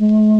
Mm-hmm.